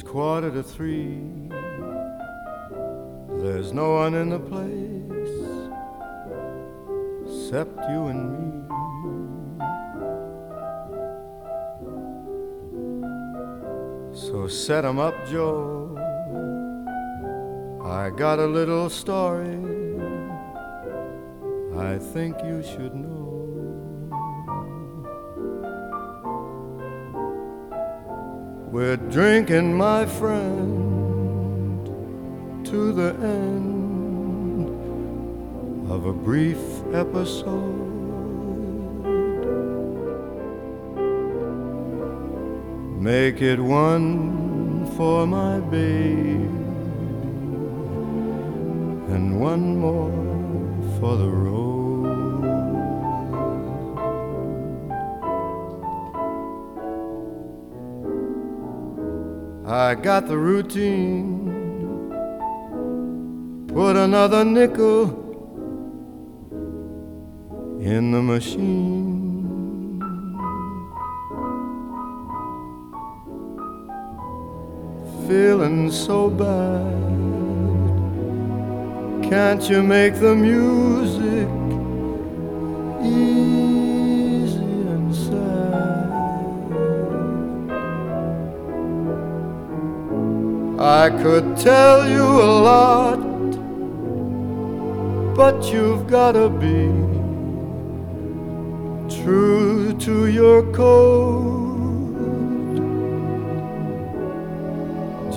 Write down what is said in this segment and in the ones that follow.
It's quarter to three. There's no one in the place except you and me. So set 'em up, Joe. I got a little story I think you should know. We're drinking, my friend, to the end of a brief episode. Make it one for my baby and one more for the road. I got the routine. Put another nickel in the machine. Feeling so bad. Can't you make the music easy I could tell you a lot, but you've gotta be true to your code.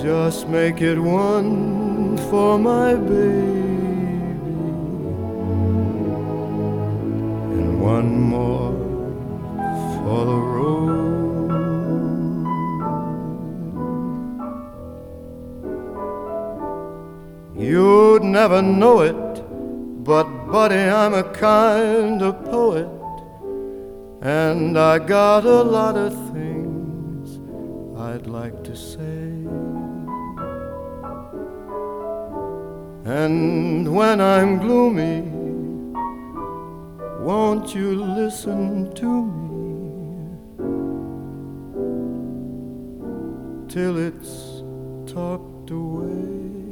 Just make it one for my baby You'd never know it, but buddy, I'm a kind of poet, and I got a lot of things I'd like to say. And when I'm gloomy, won't you listen to me till it's talked away?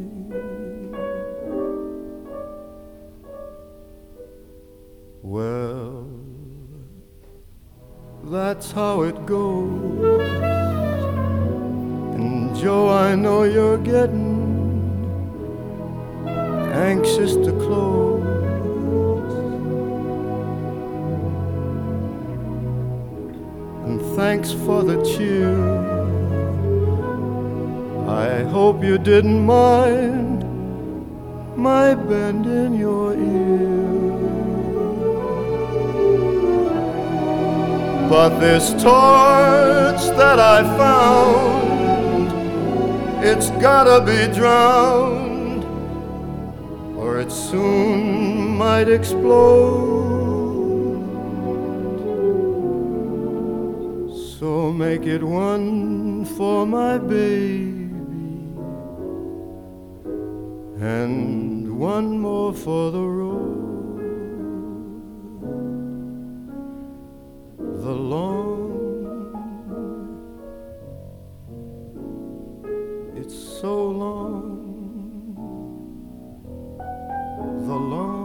That's how it goes. And Joe, I know you're getting anxious to close. And thanks for the cheer. I hope you didn't mind my bending your ear. But this torch that I found, it's gotta be drowned, or it soon might explode. So make it one for my baby, and one more for the road. So long. The long